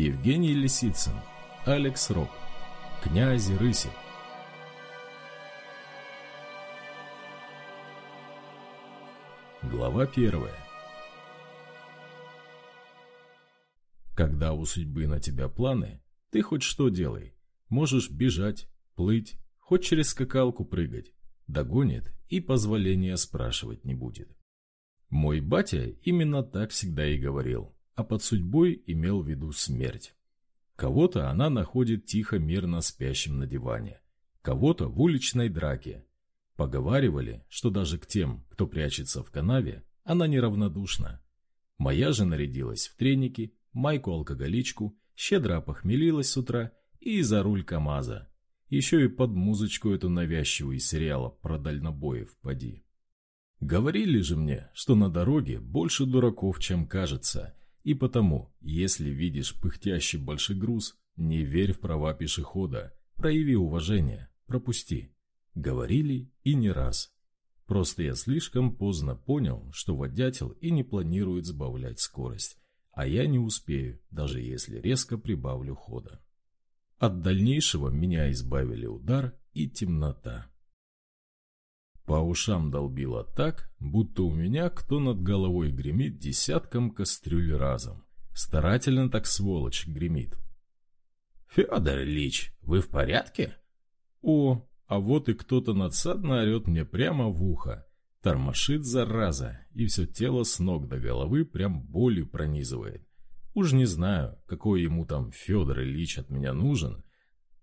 Евгений Лисицын, Алекс Рок, Князь Рыси. Глава первая. Когда у судьбы на тебя планы, ты хоть что делай. Можешь бежать, плыть, хоть через скакалку прыгать. Догонит и позволения спрашивать не будет. Мой батя именно так всегда и говорил, а под судьбой имел в виду смерть. Кого-то она находит тихо мирно спящим на диване, кого-то в уличной драке. Поговаривали, что даже к тем, кто прячется в канаве, она неравнодушна. Моя же нарядилась в треники, майку-алкоголичку, щедро опохмелилась с утра и за руль КамАЗа. Еще и под музычку эту навязчивую из сериала про дальнобоев поди. Говорили же мне, что на дороге больше дураков, чем кажется, и потому, если видишь пыхтящий большой груз, не верь в права пешехода, прояви уважение, пропусти. Говорили и не раз. Просто я слишком поздно понял, что водятел и не планирует сбавлять скорость, а я не успею, даже если резко прибавлю хода. От дальнейшего меня избавили удар и темнота. По ушам долбило так, будто у меня кто над головой гремит десятком кастрюль разом. Старательно так сволочь гремит. «Федор Ильич, вы в порядке?» «О, а вот и кто-то надсадно орет мне прямо в ухо. Тормошит, зараза, и все тело с ног до головы прям болью пронизывает. Уж не знаю, какой ему там Федор Ильич от меня нужен,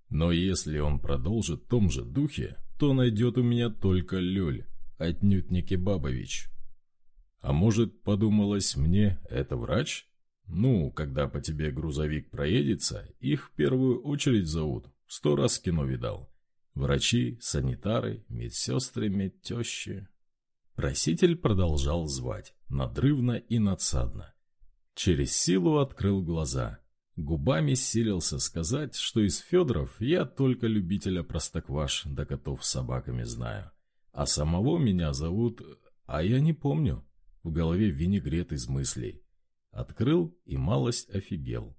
но если он продолжит в том же духе, то найдет у меня только Лёль, отнюдь не Кебабович. А может, подумалось мне, это врач? Ну, когда по тебе грузовик проедется, их в первую очередь зовут, сто раз кино видал. Врачи, санитары, медсестры, медтещи. Проситель продолжал звать, надрывно и надсадно. Через силу открыл глаза. Губами силился сказать, что из Федоров я только любителя простокваш да котов с собаками знаю. А самого меня зовут... А я не помню. В голове винегрет из мыслей. Открыл и малость офигел.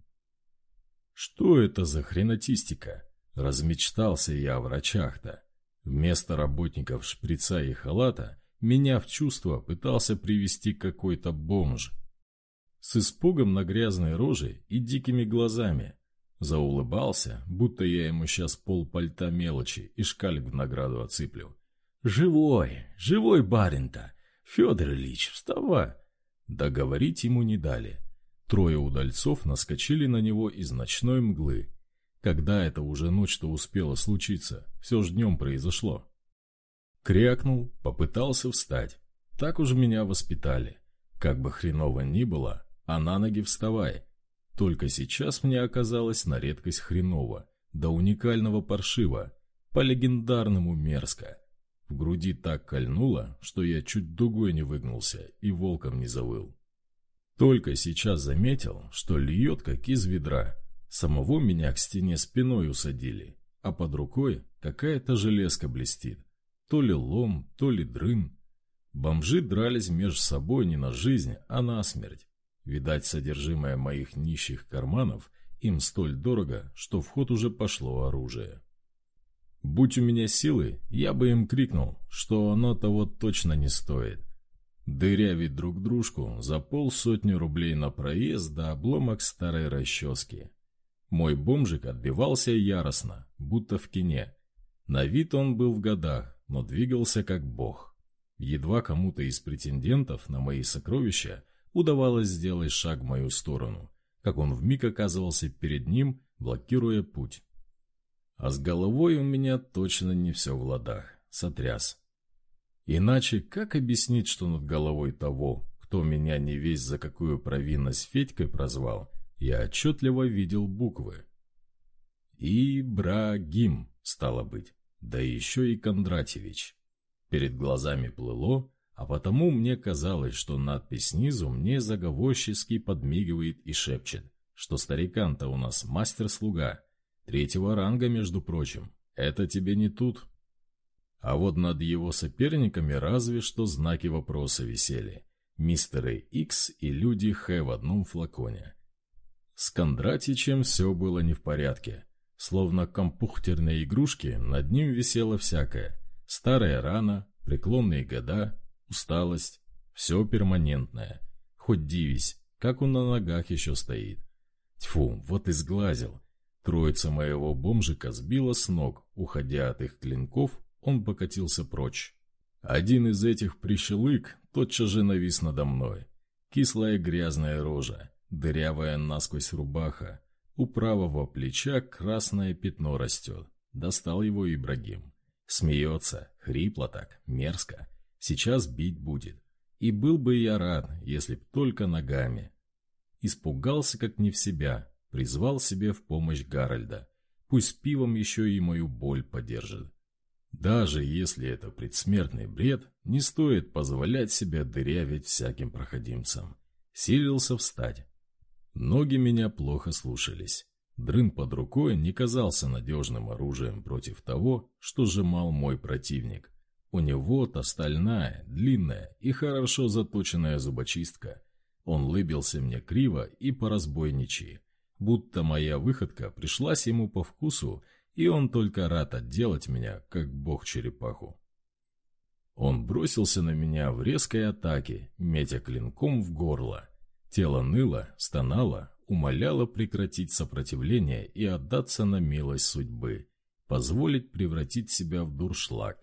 Что это за хренотистика? Размечтался я о врачах-то. Вместо работников шприца и халата меня в чувство пытался привести какой-то бомж, с испугом на грязной роже и дикими глазами. Заулыбался, будто я ему сейчас пол пальта мелочи и шкалик в награду отсыплю. «Живой! Живой барин-то! Федор Ильич, вставай!» Договорить ему не дали. Трое удальцов наскочили на него из ночной мглы. Когда это уже ночь-то успела случиться, все ж днем произошло. Крякнул, попытался встать. Так уж меня воспитали. Как бы хреново ни было, а на ноги вставай. Только сейчас мне оказалось на редкость хреново, до уникального паршиво, по-легендарному мерзко. В груди так кольнуло, что я чуть дугой не выгнулся и волком не завыл. Только сейчас заметил, что льет как из ведра. Самого меня к стене спиной усадили, а под рукой какая-то железка блестит. То ли лом, то ли дрын. Бомжи дрались между собой не на жизнь, а на смерть. Видать, содержимое моих нищих карманов им столь дорого, что в ход уже пошло оружие. Будь у меня силы, я бы им крикнул, что оно того точно не стоит. Дырявить друг дружку за полсотни рублей на проезд да обломок старой расчески. Мой бомжик отбивался яростно, будто в кине. На вид он был в годах, но двигался как бог. Едва кому-то из претендентов на мои сокровища удавалось сделать шаг в мою сторону, как он вмиг оказывался перед ним, блокируя путь. А с головой у меня точно не все в ладах, сотряс. Иначе как объяснить, что над головой того, кто меня не весь за какую провинность Федькой прозвал, я отчетливо видел буквы. Ибрагим, стало быть, да еще и Кондратьевич. Перед глазами плыло, а потому мне казалось, что надпись снизу мне заговорчески подмигивает и шепчет, что старикан-то у нас мастер-слуга, третьего ранга, между прочим, это тебе не тут. А вот над его соперниками разве что знаки вопроса висели. Мистеры Икс и люди Х в одном флаконе. С Кондратичем все было не в порядке. Словно компьютерные игрушки, над ним висело всякое. Старая рана, преклонные года, усталость. Все перманентное. Хоть дивись, как он на ногах еще стоит. Тьфу, вот и сглазил. Троица моего бомжика сбила с ног. Уходя от их клинков, он покатился прочь. Один из этих прищелык тотчас же навис надо мной. Кислая грязная рожа, дырявая насквозь рубаха. У правого плеча красное пятно растет. Достал его Ибрагим. Смеется, хрипло так, мерзко. Сейчас бить будет. И был бы я рад, если б только ногами. Испугался как не в себя, призвал себе в помощь Гарольда. Пусть пивом еще и мою боль подержит. Даже если это предсмертный бред, не стоит позволять себе дырявить всяким проходимцам. Силился встать. Ноги меня плохо слушались. Дрын под рукой не казался надежным оружием против того, что сжимал мой противник. У него-то стальная, длинная и хорошо заточенная зубочистка. Он лыбился мне криво и по разбойничьи, будто моя выходка пришлась ему по вкусу и он только рад отделать меня, как бог черепаху. Он бросился на меня в резкой атаке, метя клинком в горло. Тело ныло, стонало, умоляло прекратить сопротивление и отдаться на милость судьбы, позволить превратить себя в дуршлаг.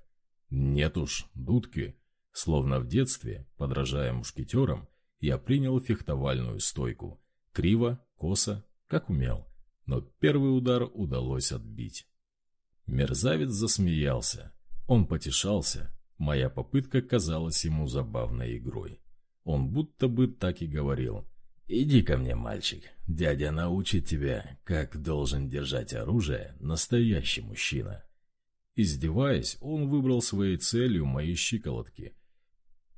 Нет уж, дудки. Словно в детстве, подражая мушкетерам, я принял фехтовальную стойку. Криво, косо, как умел но первый удар удалось отбить. Мерзавец засмеялся. Он потешался. Моя попытка казалась ему забавной игрой. Он будто бы так и говорил. «Иди ко мне, мальчик. Дядя научит тебя, как должен держать оружие настоящий мужчина». Издеваясь, он выбрал своей целью мои щиколотки.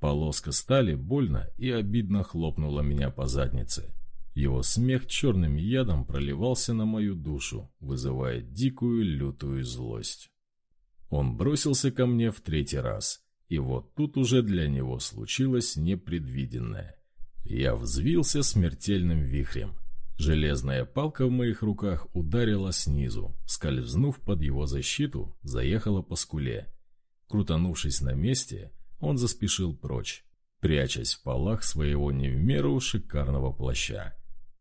Полоска стали больно и обидно хлопнула меня по заднице. Его смех черным ядом проливался на мою душу, вызывая дикую лютую злость. Он бросился ко мне в третий раз, и вот тут уже для него случилось непредвиденное. Я взвился смертельным вихрем. Железная палка в моих руках ударила снизу, скользнув под его защиту, заехала по скуле. Крутанувшись на месте, он заспешил прочь, прячась в полах своего не в меру шикарного плаща.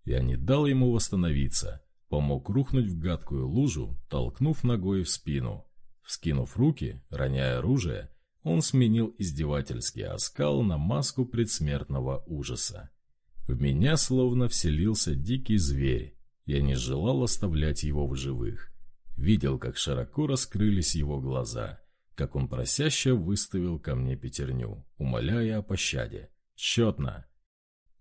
Я не дал ему восстановиться, помог рухнуть в гадкую лужу, толкнув ногой в спину. Вскинув руки, роняя оружие, он сменил издевательский оскал на маску предсмертного ужаса. В меня словно вселился дикий зверь. Я не желал оставлять его в живых. Видел, как широко раскрылись его глаза, как он просяще выставил ко мне пятерню, умоляя о пощаде. Четно.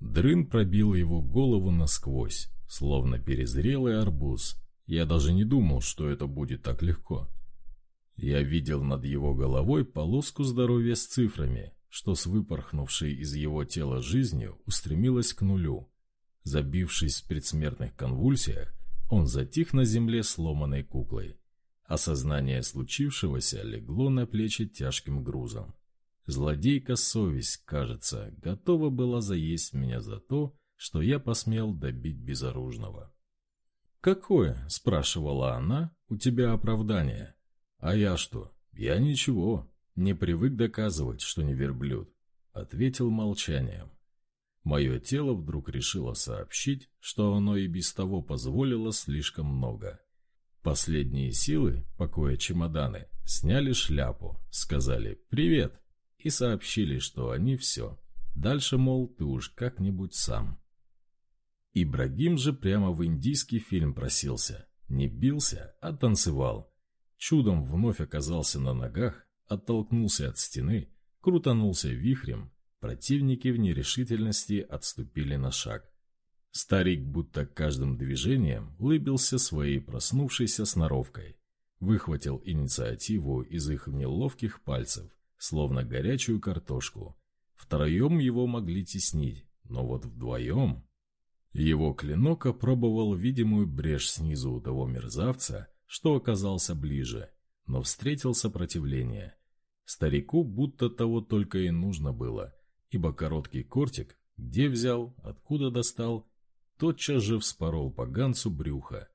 Дрын пробил его голову насквозь, словно перезрелый арбуз. Я даже не думал, что это будет так легко. Я видел над его головой полоску здоровья с цифрами, что с выпорхнувшей из его тела жизнью устремилась к нулю. Забившись в предсмертных конвульсиях, он затих на земле сломанной куклой. Осознание случившегося легло на плечи тяжким грузом. Злодейка совесть, кажется, готова была заесть меня за то, что я посмел добить безоружного. «Какое?» — спрашивала она. «У тебя оправдание?» «А я что? Я ничего. Не привык доказывать, что не верблюд», — ответил молчанием. Мое тело вдруг решило сообщить, что оно и без того позволило слишком много. Последние силы, покоя чемоданы, сняли шляпу, сказали «Привет!» и сообщили, что они все. Дальше, мол, ты уж как-нибудь сам. Ибрагим же прямо в индийский фильм просился. Не бился, а танцевал. Чудом вновь оказался на ногах, оттолкнулся от стены, крутанулся вихрем. Противники в нерешительности отступили на шаг. Старик будто каждым движением лыбился своей проснувшейся сноровкой. Выхватил инициативу из их неловких пальцев словно горячую картошку. Втроем его могли теснить, но вот вдвоем... Его клинок опробовал видимую брешь снизу у того мерзавца, что оказался ближе, но встретил сопротивление. Старику будто того только и нужно было, ибо короткий кортик, где взял, откуда достал, тотчас же вспорол поганцу брюха.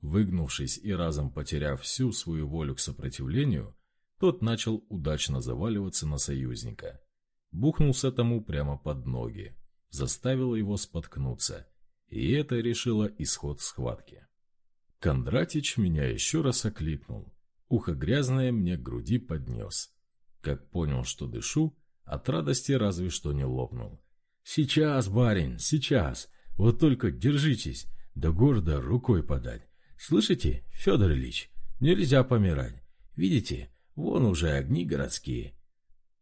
Выгнувшись и разом потеряв всю свою волю к сопротивлению, тот начал удачно заваливаться на союзника. Бухнулся тому прямо под ноги, заставил его споткнуться, и это решило исход схватки. Кондратич меня еще раз окликнул. Ухо грязное мне к груди поднес. Как понял, что дышу, от радости разве что не лопнул. «Сейчас, барин, сейчас! Вот только держитесь, до города рукой подать. Слышите, Федор Ильич, нельзя помирать. Видите, вон уже огни городские».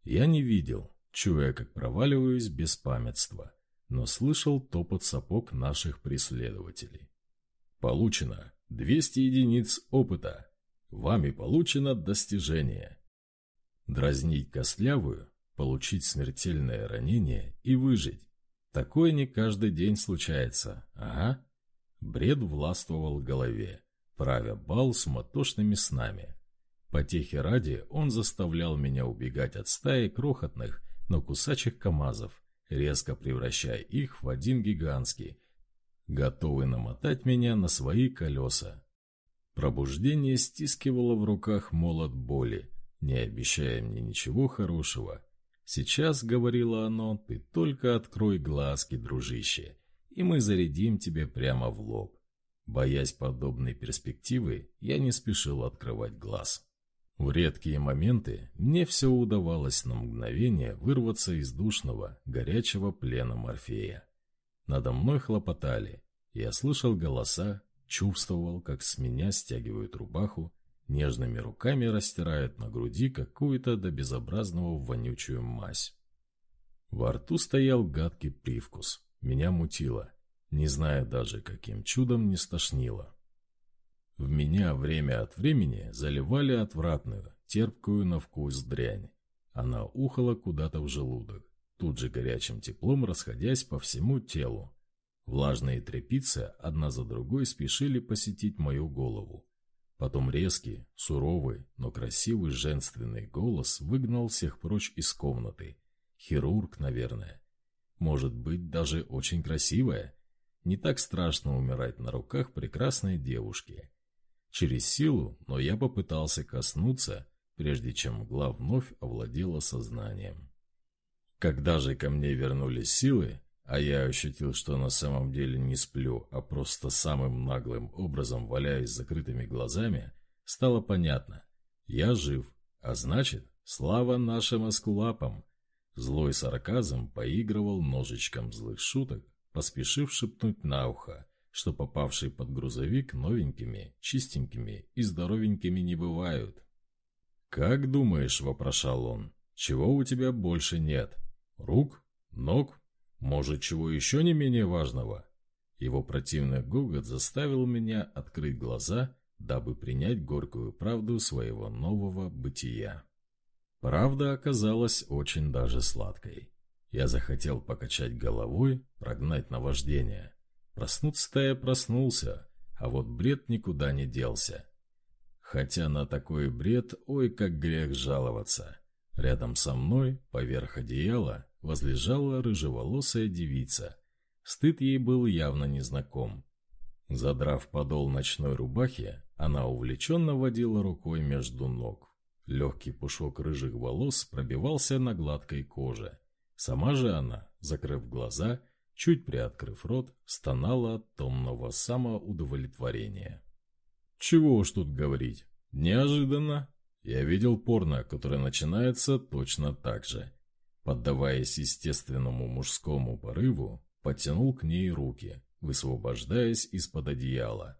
Я не видел, чуя, как проваливаюсь без памятства, но слышал топот сапог наших преследователей. Получено 200 единиц опыта. Вами получено достижение. Дразнить костлявую, получить смертельное ранение и выжить. Такое не каждый день случается, ага. Бред властвовал в голове, правя бал суматошными снами. Потехи ради он заставлял меня убегать от стаи крохотных, но кусачих камазов, резко превращая их в один гигантский, готовый намотать меня на свои колеса. Пробуждение стискивало в руках молот боли, не обещая мне ничего хорошего. Сейчас, говорило оно, ты только открой глазки, дружище, и мы зарядим тебе прямо в лоб. Боясь подобной перспективы, я не спешил открывать глаз. В редкие моменты мне все удавалось на мгновение вырваться из душного, горячего плена Морфея. Надо мной хлопотали. Я слышал голоса, чувствовал, как с меня стягивают рубаху, нежными руками растирают на груди какую-то до безобразного вонючую мазь. Во рту стоял гадкий привкус. Меня мутило. Не зная даже, каким чудом не стошнило. В меня время от времени заливали отвратную, терпкую на вкус дрянь. Она ухала куда-то в желудок, тут же горячим теплом расходясь по всему телу. Влажные тряпицы одна за другой спешили посетить мою голову. Потом резкий, суровый, но красивый женственный голос выгнал всех прочь из комнаты. Хирург, наверное. Может быть, даже очень красивая. Не так страшно умирать на руках прекрасной девушки. Через силу, но я попытался коснуться, прежде чем мгла вновь овладела сознанием. Когда же ко мне вернулись силы, а я ощутил, что на самом деле не сплю, а просто самым наглым образом валяюсь с закрытыми глазами, стало понятно. Я жив, а значит, слава нашим аскулапам. Злой сарказм поигрывал ножичком злых шуток, поспешив шепнуть на ухо, что попавшие под грузовик новенькими, чистенькими и здоровенькими не бывают. «Как думаешь?» – вопрошал он. «Чего у тебя больше нет? Рук? Ног? Может, чего еще не менее важного?» Его противный гогот заставил меня открыть глаза, дабы принять горькую правду своего нового бытия. Правда оказалась очень даже сладкой. Я захотел покачать головой, прогнать наваждение. Проснуться-то я проснулся, а вот бред никуда не делся. Хотя на такой бред, ой, как грех жаловаться. Рядом со мной, поверх одеяла, возлежала рыжеволосая девица. Стыд ей был явно незнаком. Задрав подол ночной рубахи, она увлеченно водила рукой между ног. Легкий пушок рыжих волос пробивался на гладкой коже. Сама же она, закрыв глаза, чуть приоткрыв рот, стонала от томного самоудовлетворения. Чего уж тут говорить. Неожиданно. Я видел порно, которое начинается точно так же. Поддаваясь естественному мужскому порыву, потянул к ней руки, высвобождаясь из-под одеяла.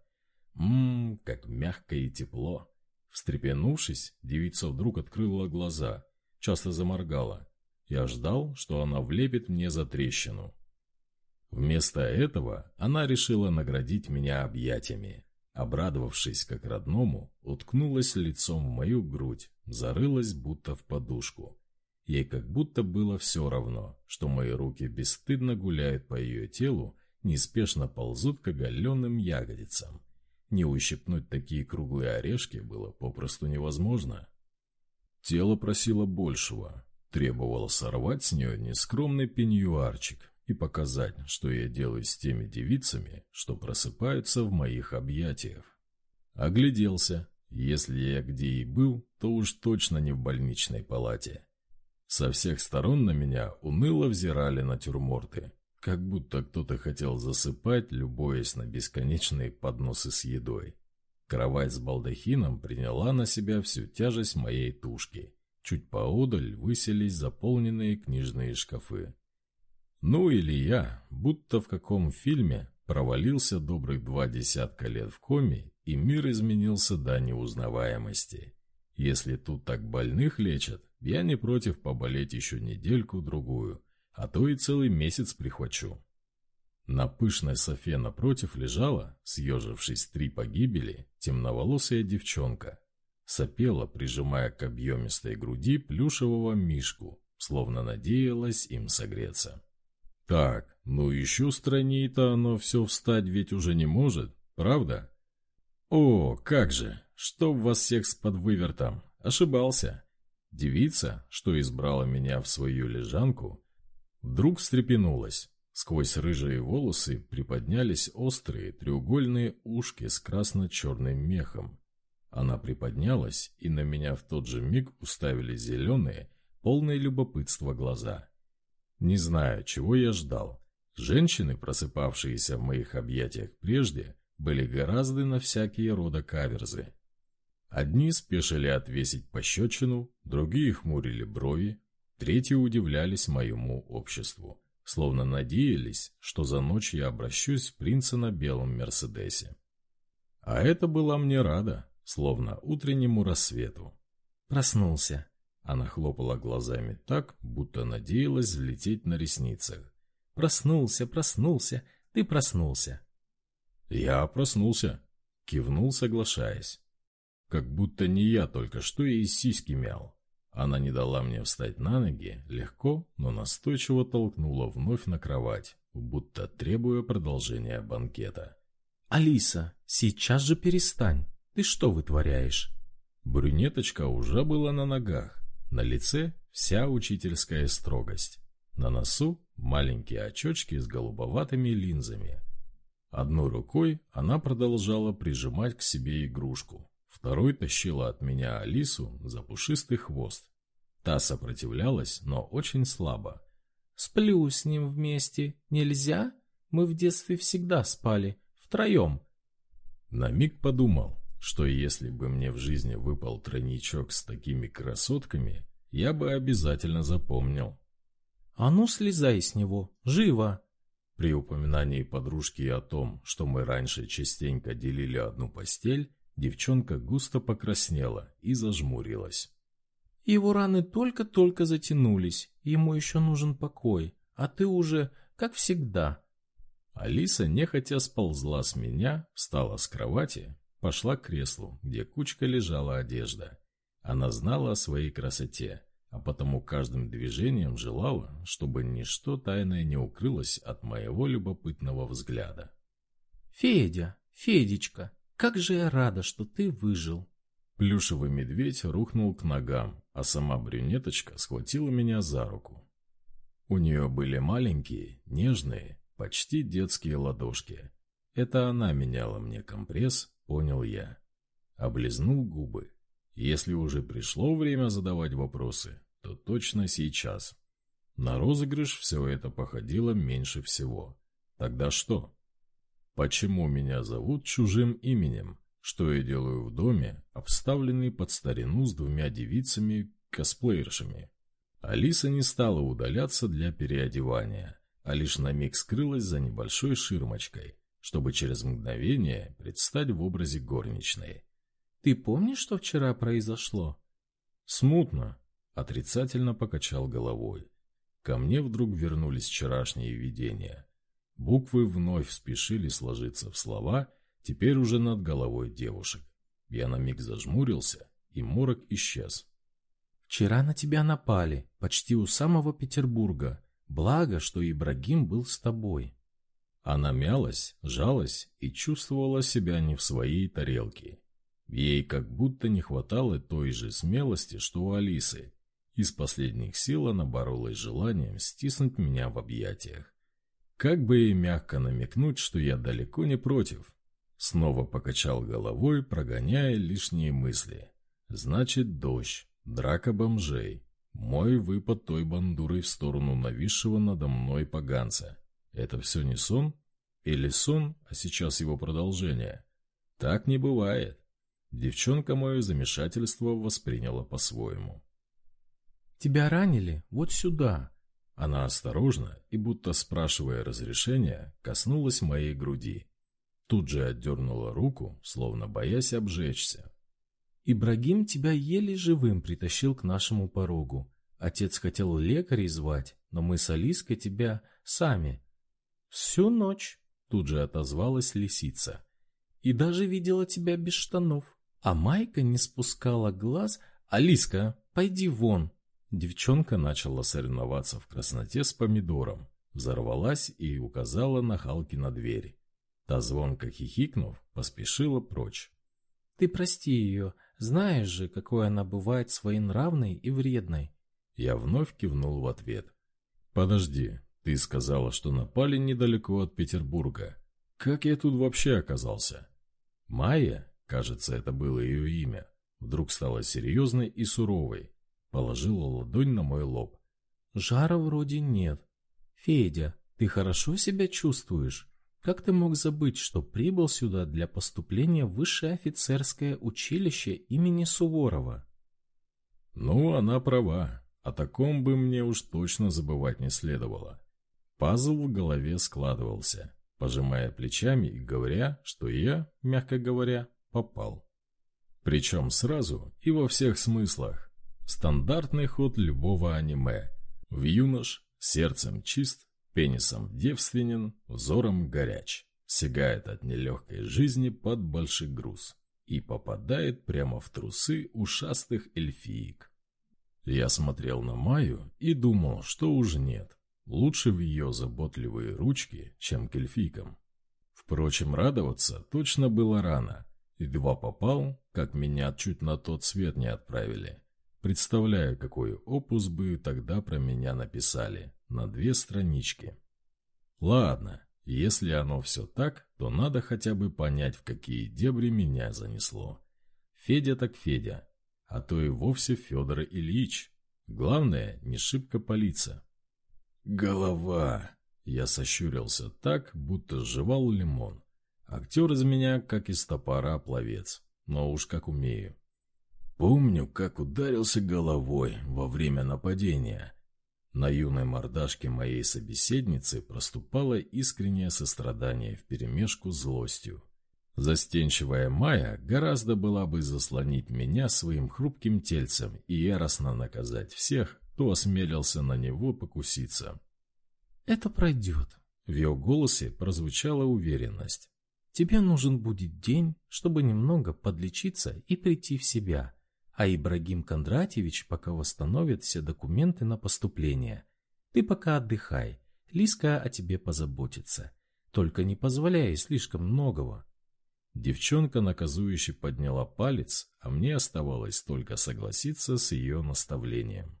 Ммм, как мягко и тепло. Встрепенувшись, девица вдруг открыла глаза, часто заморгала. Я ждал, что она влепит мне за трещину, Вместо этого она решила наградить меня объятиями. Обрадовавшись как родному, уткнулась лицом в мою грудь, зарылась будто в подушку. Ей как будто было все равно, что мои руки бесстыдно гуляют по ее телу, неспешно ползут к оголенным ягодицам. Не ущипнуть такие круглые орешки было попросту невозможно. Тело просило большего, требовало сорвать с нее нескромный пеньюарчик, и показать, что я делаю с теми девицами, что просыпаются в моих объятиях. Огляделся. Если я где и был, то уж точно не в больничной палате. Со всех сторон на меня уныло взирали натюрморты, как будто кто-то хотел засыпать, любуясь на бесконечные подносы с едой. Кровать с балдахином приняла на себя всю тяжесть моей тушки. Чуть поодаль выселись заполненные книжные шкафы. Ну или я, будто в каком фильме, провалился добрых два десятка лет в коме, и мир изменился до неузнаваемости. Если тут так больных лечат, я не против поболеть еще недельку-другую, а то и целый месяц прихвачу. На пышной софе напротив лежала, съежившись три погибели, темноволосая девчонка. Сопела, прижимая к объемистой груди плюшевого мишку, словно надеялась им согреться. Так, ну еще страннее-то оно все встать ведь уже не может, правда? О, как же, что в вас всех с подвывертом, ошибался. Девица, что избрала меня в свою лежанку, вдруг встрепенулась. Сквозь рыжие волосы приподнялись острые треугольные ушки с красно-черным мехом. Она приподнялась, и на меня в тот же миг уставили зеленые, полные любопытства глаза. Не знаю, чего я ждал. Женщины, просыпавшиеся в моих объятиях прежде, были гораздо на всякие рода каверзы. Одни спешили отвесить пощечину, другие хмурили брови, третьи удивлялись моему обществу, словно надеялись, что за ночь я обращусь в принца на белом Мерседесе. А это была мне рада, словно утреннему рассвету. Проснулся. Она хлопала глазами так, будто надеялась взлететь на ресницах. «Проснулся, проснулся, ты проснулся». «Я проснулся», — кивнул, соглашаясь. Как будто не я только что и сиськи мял. Она не дала мне встать на ноги, легко, но настойчиво толкнула вновь на кровать, будто требуя продолжения банкета. «Алиса, сейчас же перестань! Ты что вытворяешь?» Брюнеточка уже была на ногах, на лице вся учительская строгость. На носу маленькие очечки с голубоватыми линзами. Одной рукой она продолжала прижимать к себе игрушку, второй тащила от меня Алису за пушистый хвост. Та сопротивлялась, но очень слабо. «Сплю с ним вместе. Нельзя? Мы в детстве всегда спали. Втроем». На миг подумал, что если бы мне в жизни выпал тройничок с такими красотками, я бы обязательно запомнил. «А ну, слезай с него! Живо!» При упоминании подружки о том, что мы раньше частенько делили одну постель, девчонка густо покраснела и зажмурилась. «Его раны только-только затянулись, ему еще нужен покой, а ты уже, как всегда». Алиса нехотя сползла с меня, встала с кровати Пошла к креслу, где кучка лежала одежда. Она знала о своей красоте, а потому каждым движением желала, чтобы ничто тайное не укрылось от моего любопытного взгляда. «Федя, Федечка, как же я рада, что ты выжил!» Плюшевый медведь рухнул к ногам, а сама брюнеточка схватила меня за руку. У нее были маленькие, нежные, почти детские ладошки. Это она меняла мне компресс, понял я. Облизнул губы. Если уже пришло время задавать вопросы, то точно сейчас. На розыгрыш все это походило меньше всего. Тогда что? Почему меня зовут чужим именем? Что я делаю в доме, обставленный под старину с двумя девицами-косплеершами? Алиса не стала удаляться для переодевания, а лишь на миг скрылась за небольшой ширмочкой чтобы через мгновение предстать в образе горничной. «Ты помнишь, что вчера произошло?» «Смутно», — отрицательно покачал головой. Ко мне вдруг вернулись вчерашние видения. Буквы вновь спешили сложиться в слова, теперь уже над головой девушек. Я на миг зажмурился, и морок исчез. «Вчера на тебя напали, почти у самого Петербурга. Благо, что Ибрагим был с тобой». Она мялась, жалась и чувствовала себя не в своей тарелке. Ей как будто не хватало той же смелости, что у Алисы. Из последних сил она боролась с желанием стиснуть меня в объятиях. Как бы и мягко намекнуть, что я далеко не против. Снова покачал головой, прогоняя лишние мысли. Значит, дождь, драка бомжей, мой выпад той бандурой в сторону нависшего надо мной поганца. Это все не сон? Или сон, а сейчас его продолжение? Так не бывает. Девчонка мое замешательство восприняла по-своему. «Тебя ранили? Вот сюда!» Она осторожно и, будто спрашивая разрешения, коснулась моей груди. Тут же отдернула руку, словно боясь обжечься. «Ибрагим тебя еле живым притащил к нашему порогу. Отец хотел лекарей звать, но мы с Алиской тебя сами». «Всю ночь», — тут же отозвалась лисица. «И даже видела тебя без штанов. А Майка не спускала глаз. Алиска, пойди вон, Девчонка начала соревноваться в красноте с помидором, взорвалась и указала на Халки на дверь. Та, звонко хихикнув, поспешила прочь. «Ты прости ее, знаешь же, какой она бывает своенравной и вредной». Я вновь кивнул в ответ. «Подожди, ты сказала, что напали недалеко от Петербурга. Как я тут вообще оказался?» Майя, кажется, это было ее имя, вдруг стала серьезной и суровой, Положила ладонь на мой лоб. «Жара вроде нет. Федя, ты хорошо себя чувствуешь? Как ты мог забыть, что прибыл сюда для поступления в высшее офицерское училище имени Суворова?» «Ну, она права. О таком бы мне уж точно забывать не следовало». Пазл в голове складывался, пожимая плечами и говоря, что я, мягко говоря, попал. Причем сразу и во всех смыслах. Стандартный ход любого аниме. В юнош, сердцем чист, пенисом девственен, взором горяч. Сигает от нелегкой жизни под большой груз и попадает прямо в трусы ушастых эльфиек. Я смотрел на Маю и думал, что уже нет. Лучше в ее заботливые ручки, чем к эльфийкам. Впрочем, радоваться точно было рано. Едва попал, как меня чуть на тот свет не отправили. Представляю, какой опус бы тогда про меня написали. На две странички. Ладно, если оно все так, то надо хотя бы понять, в какие дебри меня занесло. Федя так Федя, а то и вовсе Федор Ильич. Главное, не шибко палиться. Голова! Я сощурился так, будто сживал лимон. Актер из меня, как из топора, пловец. Но уж как умею. Помню, как ударился головой во время нападения. На юной мордашке моей собеседницы проступало искреннее сострадание вперемешку с злостью. Застенчивая Майя гораздо была бы заслонить меня своим хрупким тельцем и яростно наказать всех, кто осмелился на него покуситься. «Это пройдет», — в ее голосе прозвучала уверенность. «Тебе нужен будет день, чтобы немного подлечиться и прийти в себя а Ибрагим Кондратьевич пока восстановит все документы на поступление. Ты пока отдыхай, Лиска о тебе позаботится. Только не позволяй слишком многого. Девчонка наказующе подняла палец, а мне оставалось только согласиться с ее наставлением.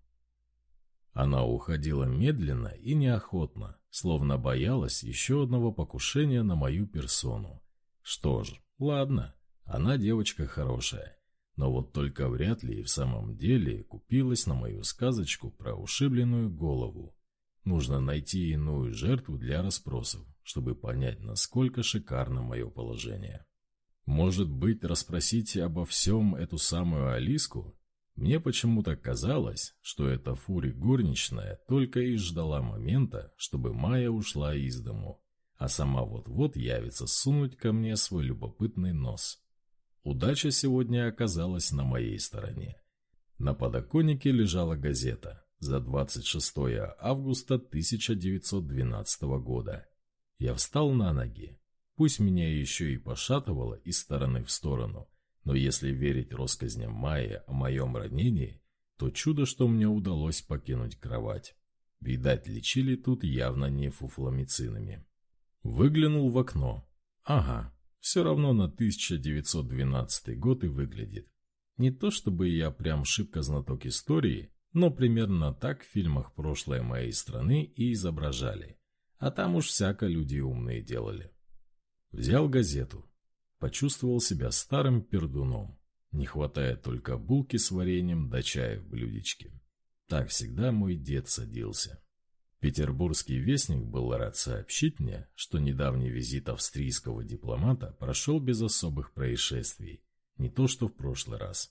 Она уходила медленно и неохотно, словно боялась еще одного покушения на мою персону. Что ж, ладно, она девочка хорошая, но вот только вряд ли и в самом деле купилась на мою сказочку про ушибленную голову. Нужно найти иную жертву для расспросов, чтобы понять, насколько шикарно мое положение. Может быть, расспросить обо всем эту самую Алиску? Мне почему-то казалось, что эта фури горничная только и ждала момента, чтобы Майя ушла из дому, а сама вот-вот явится сунуть ко мне свой любопытный нос. Удача сегодня оказалась на моей стороне. На подоконнике лежала газета за 26 августа 1912 года. Я встал на ноги. Пусть меня еще и пошатывало из стороны в сторону, но если верить россказням Майя о моем ранении, то чудо, что мне удалось покинуть кровать. Видать, лечили тут явно не фуфломицинами. Выглянул в окно. Ага, все равно на 1912 год и выглядит. Не то чтобы я прям шибко знаток истории, но примерно так в фильмах прошлой моей страны и изображали. А там уж всяко люди умные делали. Взял газету. Почувствовал себя старым пердуном. Не хватает только булки с вареньем да чая в блюдечке. Так всегда мой дед садился. Петербургский вестник был рад сообщить мне, что недавний визит австрийского дипломата прошел без особых происшествий, не то что в прошлый раз.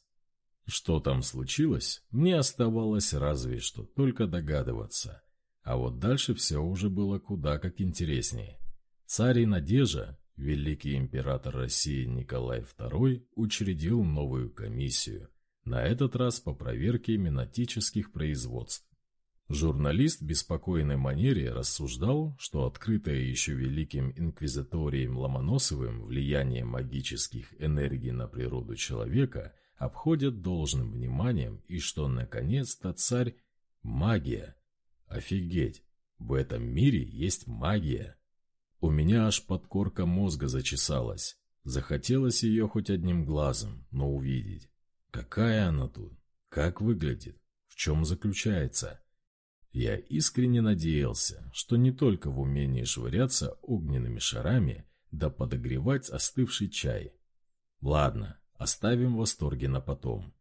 Что там случилось, мне оставалось разве что только догадываться. А вот дальше все уже было куда как интереснее. Царь и Надежа, великий император России Николай II, учредил новую комиссию, на этот раз по проверке минотических производств. Журналист в беспокойной манере рассуждал, что открытое еще великим инквизиторием Ломоносовым влияние магических энергий на природу человека обходят должным вниманием и что, наконец-то, царь – магия. Офигеть, в этом мире есть магия. У меня аж подкорка мозга зачесалась. Захотелось ее хоть одним глазом, но увидеть. Какая она тут? Как выглядит? В чем заключается? Я искренне надеялся, что не только в умении швыряться огненными шарами, да подогревать остывший чай. Ладно, оставим восторги на потом.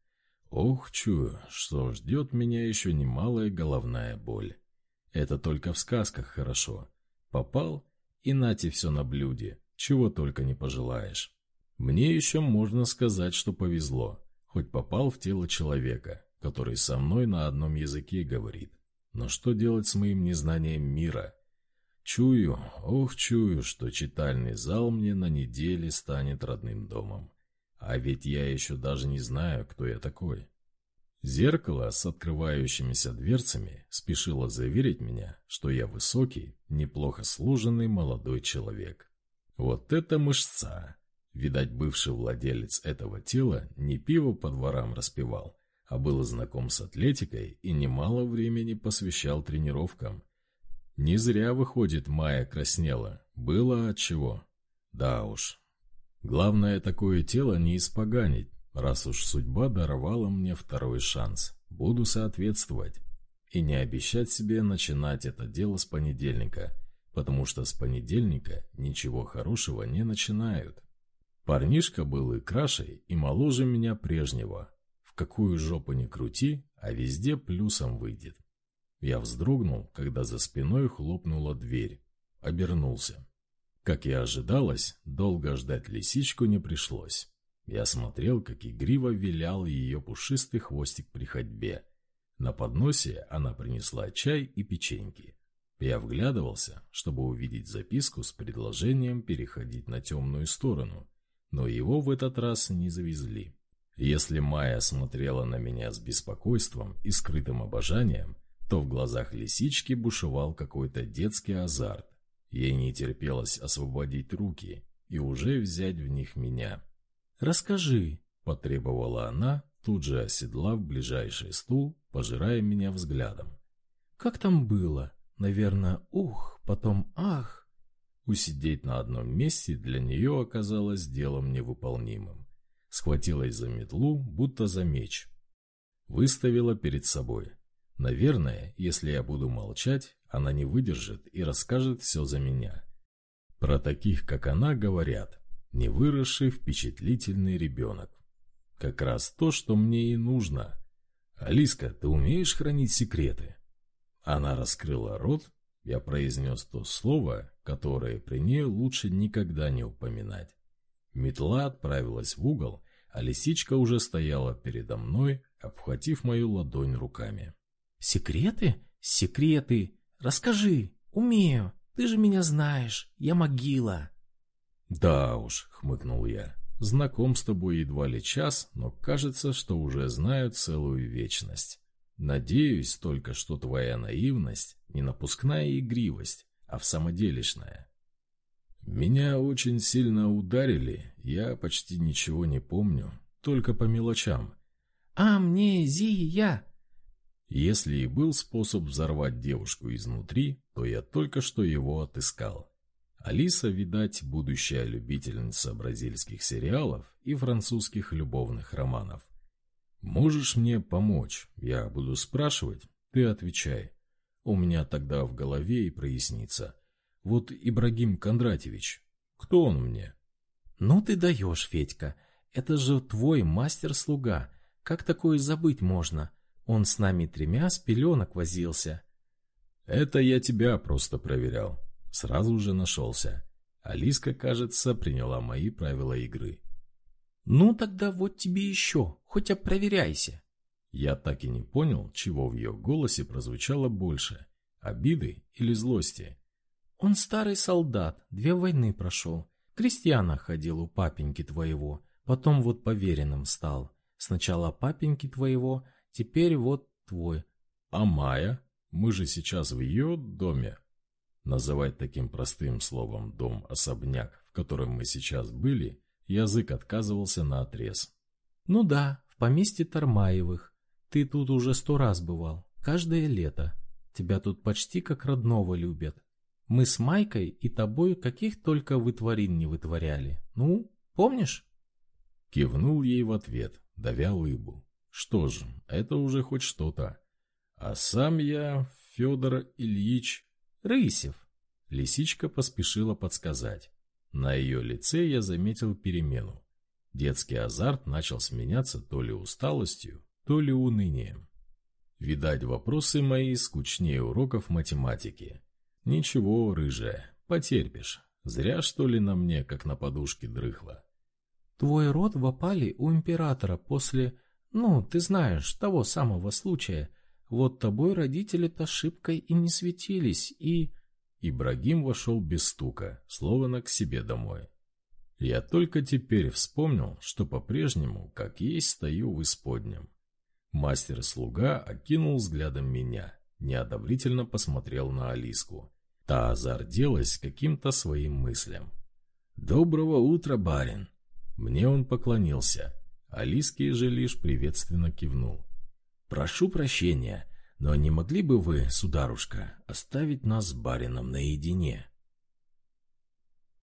Ох, чую, что ждет меня еще немалая головная боль. Это только в сказках хорошо. Попал, и нате все на блюде, чего только не пожелаешь. Мне еще можно сказать, что повезло, хоть попал в тело человека, который со мной на одном языке говорит. Но что делать с моим незнанием мира? Чую, ох, чую, что читальный зал мне на неделе станет родным домом. А ведь я еще даже не знаю, кто я такой. Зеркало с открывающимися дверцами спешило заверить меня, что я высокий, неплохо сложенный молодой человек. Вот это мышца! Видать, бывший владелец этого тела не пиво по дворам распевал, а был знаком с атлетикой и немало времени посвящал тренировкам. Не зря, выходит, Майя краснела. Было от чего. Да уж. Главное, такое тело не испоганить, раз уж судьба даровала мне второй шанс. Буду соответствовать. И не обещать себе начинать это дело с понедельника, потому что с понедельника ничего хорошего не начинают. Парнишка был и краше, и моложе меня прежнего, какую жопу ни крути, а везде плюсом выйдет. Я вздрогнул, когда за спиной хлопнула дверь. Обернулся. Как и ожидалось, долго ждать лисичку не пришлось. Я смотрел, как игриво вилял ее пушистый хвостик при ходьбе. На подносе она принесла чай и печеньки. Я вглядывался, чтобы увидеть записку с предложением переходить на темную сторону, но его в этот раз не завезли. Если Майя смотрела на меня с беспокойством и скрытым обожанием, то в глазах лисички бушевал какой-то детский азарт. Ей не терпелось освободить руки и уже взять в них меня. «Расскажи», — потребовала она, тут же оседлав ближайший стул, пожирая меня взглядом. «Как там было? Наверное, ух, потом ах». Усидеть на одном месте для нее оказалось делом невыполнимым схватилась за метлу, будто за меч. Выставила перед собой. Наверное, если я буду молчать, она не выдержит и расскажет все за меня. Про таких, как она, говорят, не выросший впечатлительный ребенок. Как раз то, что мне и нужно. «Алиска, ты умеешь хранить секреты?» Она раскрыла рот, я произнес то слово, которое при ней лучше никогда не упоминать. Метла отправилась в угол, а лисичка уже стояла передо мной, обхватив мою ладонь руками. «Секреты? Секреты! Расскажи! Умею! Ты же меня знаешь! Я могила!» «Да уж», — хмыкнул я, — «знаком с тобой едва ли час, но кажется, что уже знаю целую вечность. Надеюсь только, что твоя наивность не напускная игривость, а в самоделишная. Меня очень сильно ударили, я почти ничего не помню, только по мелочам. Амнезия! Если и был способ взорвать девушку изнутри, то я только что его отыскал. Алиса, видать, будущая любительница бразильских сериалов и французских любовных романов. Можешь мне помочь? Я буду спрашивать, ты отвечай. У меня тогда в голове и прояснится. Вот Ибрагим Кондратьевич, кто он мне? Ну ты даешь, Федька, это же твой мастер-слуга. Как такое забыть можно? Он с нами тремя с пеленок возился. Это я тебя просто проверял. Сразу же нашелся. Алиска, кажется, приняла мои правила игры. Ну тогда вот тебе еще, хоть опроверяйся. Я так и не понял, чего в ее голосе прозвучало больше – обиды или злости. Он старый солдат, две войны прошел. Крестьяна ходил у папеньки твоего, потом вот поверенным стал. Сначала папеньки твоего, теперь вот твой. А Майя? Мы же сейчас в ее доме. Называть таким простым словом «дом-особняк», в котором мы сейчас были, язык отказывался на отрез. «Ну да, в поместье Тармаевых. Ты тут уже сто раз бывал, каждое лето. Тебя тут почти как родного любят. Мы с Майкой и тобой каких только вытворин не вытворяли. Ну, помнишь?» Кивнул ей в ответ, давя лыбу. Что ж, это уже хоть что-то. А сам я, Федор Ильич Рысев. Лисичка поспешила подсказать. На ее лице я заметил перемену. Детский азарт начал сменяться то ли усталостью, то ли унынием. Видать, вопросы мои скучнее уроков математики. Ничего, рыжая, потерпишь. Зря, что ли, на мне, как на подушке дрыхла. Твой род в опале у императора после, ну, ты знаешь, того самого случая, вот тобой родители-то ошибкой и не светились, и...» Ибрагим вошел без стука, словно к себе домой. Я только теперь вспомнил, что по-прежнему, как есть, стою в исподнем. Мастер-слуга окинул взглядом меня, неодобрительно посмотрел на Алиску. Та озарделась каким-то своим мыслям. «Доброго утра, барин!» Мне он поклонился. Алиске же лишь приветственно кивнул. «Прошу прощения, но не могли бы вы, сударушка, оставить нас с барином наедине?»